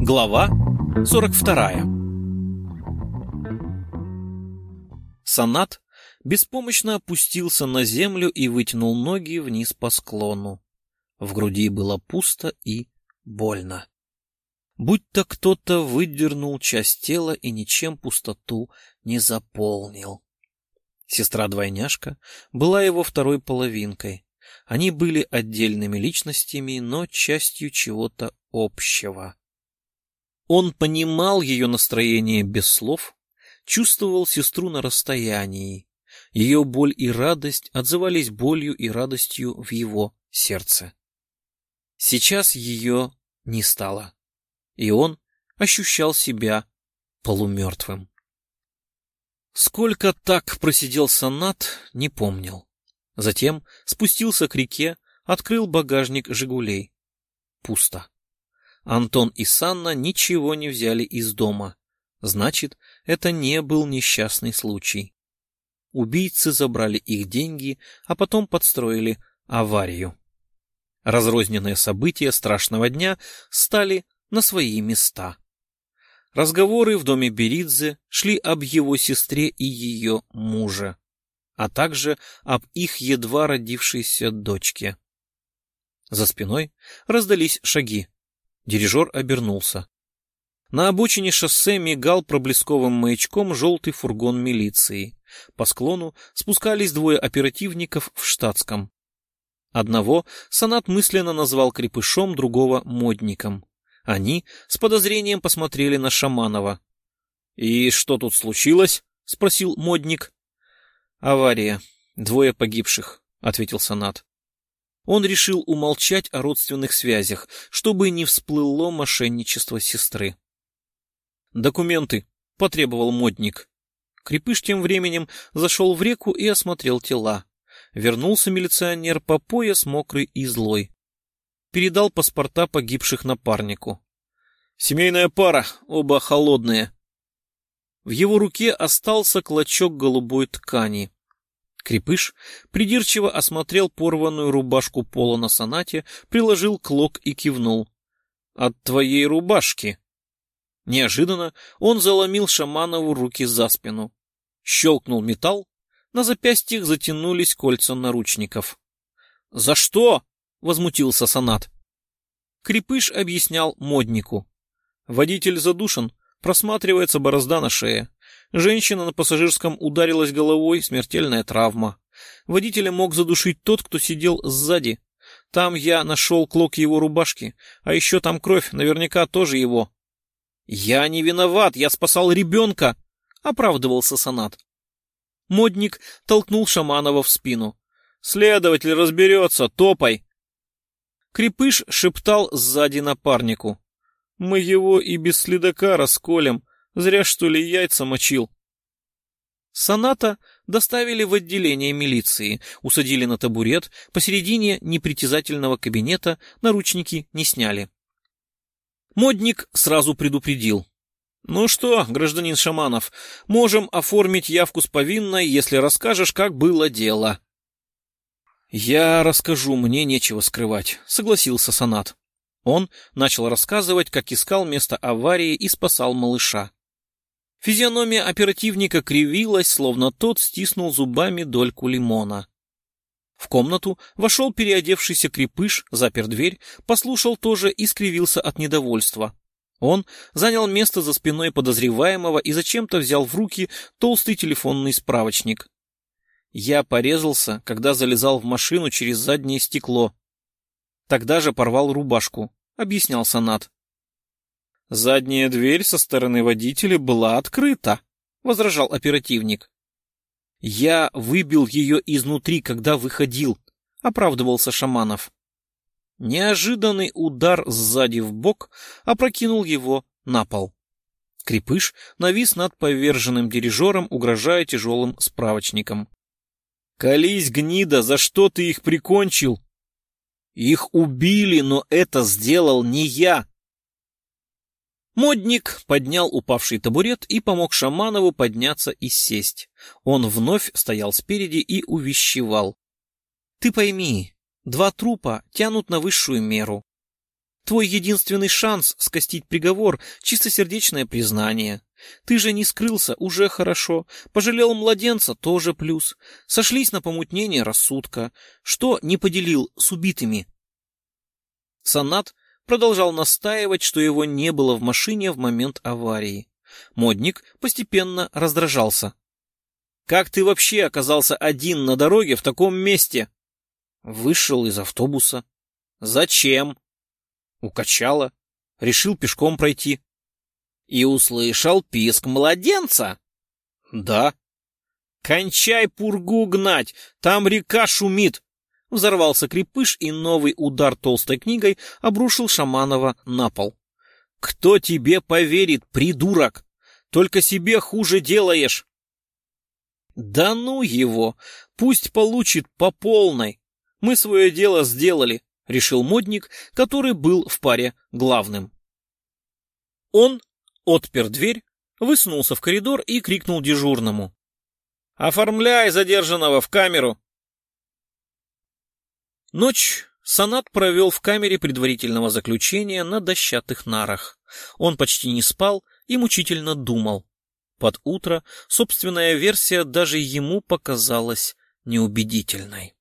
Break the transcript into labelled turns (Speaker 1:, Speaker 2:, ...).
Speaker 1: Глава 42 Санат беспомощно опустился на землю и вытянул ноги вниз по склону. В груди было пусто и больно. Будто кто-то выдернул часть тела и ничем пустоту не заполнил. Сестра-двойняшка была его второй половинкой. Они были отдельными личностями, но частью чего-то общего. Он понимал ее настроение без слов, чувствовал сестру на расстоянии. Ее боль и радость отзывались болью и радостью в его сердце. Сейчас ее не стало, и он ощущал себя полумертвым. Сколько так просидел сонат, не помнил. Затем спустился к реке, открыл багажник «Жигулей». Пусто. Антон и Санна ничего не взяли из дома. Значит, это не был несчастный случай. Убийцы забрали их деньги, а потом подстроили аварию. Разрозненные события страшного дня стали на свои места. Разговоры в доме Беридзе шли об его сестре и ее муже, а также об их едва родившейся дочке. За спиной раздались шаги. Дирижер обернулся. На обочине шоссе мигал проблесковым маячком желтый фургон милиции. По склону спускались двое оперативников в штатском. Одного Санат мысленно назвал крепышом, другого — модником. Они с подозрением посмотрели на Шаманова. — И что тут случилось? — спросил модник. — Авария. Двое погибших, — ответил Санат. Он решил умолчать о родственных связях, чтобы не всплыло мошенничество сестры. «Документы», — потребовал модник. Крепыш тем временем зашел в реку и осмотрел тела. Вернулся милиционер по пояс мокрый и злой. Передал паспорта погибших напарнику. «Семейная пара, оба холодные». В его руке остался клочок голубой ткани. Крепыш придирчиво осмотрел порванную рубашку пола на сонате, приложил клок и кивнул. «От твоей рубашки!» Неожиданно он заломил Шаманову руки за спину. Щелкнул металл, на запястьях затянулись кольца наручников. «За что?» — возмутился Санат. Крепыш объяснял моднику. Водитель задушен, просматривается борозда на шее. Женщина на пассажирском ударилась головой, смертельная травма. Водителя мог задушить тот, кто сидел сзади. Там я нашел клок его рубашки, а еще там кровь, наверняка тоже его. «Я не виноват, я спасал ребенка!» — оправдывался Санат. Модник толкнул Шаманова в спину. «Следователь разберется, топай!» Крепыш шептал сзади напарнику. «Мы его и без следака расколем, Зря, что ли, яйца мочил. Соната доставили в отделение милиции, усадили на табурет, посередине непритязательного кабинета наручники не сняли. Модник сразу предупредил. «Ну что, гражданин Шаманов, можем оформить явку с повинной, если расскажешь, как было дело». «Я расскажу, мне нечего скрывать», — согласился Санат. Он начал рассказывать, как искал место аварии и спасал малыша. Физиономия оперативника кривилась, словно тот стиснул зубами дольку лимона. В комнату вошел переодевшийся крепыш, запер дверь, послушал тоже и скривился от недовольства. Он занял место за спиной подозреваемого и зачем-то взял в руки толстый телефонный справочник. Я порезался, когда залезал в машину через заднее стекло. Тогда же порвал рубашку, объяснял Санат. Задняя дверь со стороны водителя была открыта, возражал оперативник. Я выбил ее изнутри, когда выходил, оправдывался Шаманов. Неожиданный удар сзади в бок опрокинул его на пол. Крепыш навис над поверженным дирижером, угрожая тяжелым справочником. «Колись, гнида, за что ты их прикончил?» «Их убили, но это сделал не я!» Модник поднял упавший табурет и помог Шаманову подняться и сесть. Он вновь стоял спереди и увещевал. — Ты пойми, Два трупа тянут на высшую меру. Твой единственный шанс скостить приговор — чистосердечное признание. Ты же не скрылся, уже хорошо. Пожалел младенца, тоже плюс. Сошлись на помутнение рассудка. Что не поделил с убитыми? Санат продолжал настаивать, что его не было в машине в момент аварии. Модник постепенно раздражался. «Как ты вообще оказался один на дороге в таком месте?» «Вышел из автобуса». «Зачем?» «Укачало. Решил пешком пройти». «И услышал писк младенца?» «Да». «Кончай пургу гнать, там река шумит!» Взорвался крепыш, и новый удар толстой книгой обрушил Шаманова на пол. «Кто тебе поверит, придурок? Только себе хуже делаешь!» «Да ну его! Пусть получит по полной! Мы свое дело сделали!» — решил модник, который был в паре главным. Он отпер дверь, высунулся в коридор и крикнул дежурному. «Оформляй задержанного в камеру!» Ночь Санат провел в камере предварительного заключения на дощатых нарах. Он почти не спал и мучительно думал. Под утро собственная версия даже ему показалась неубедительной.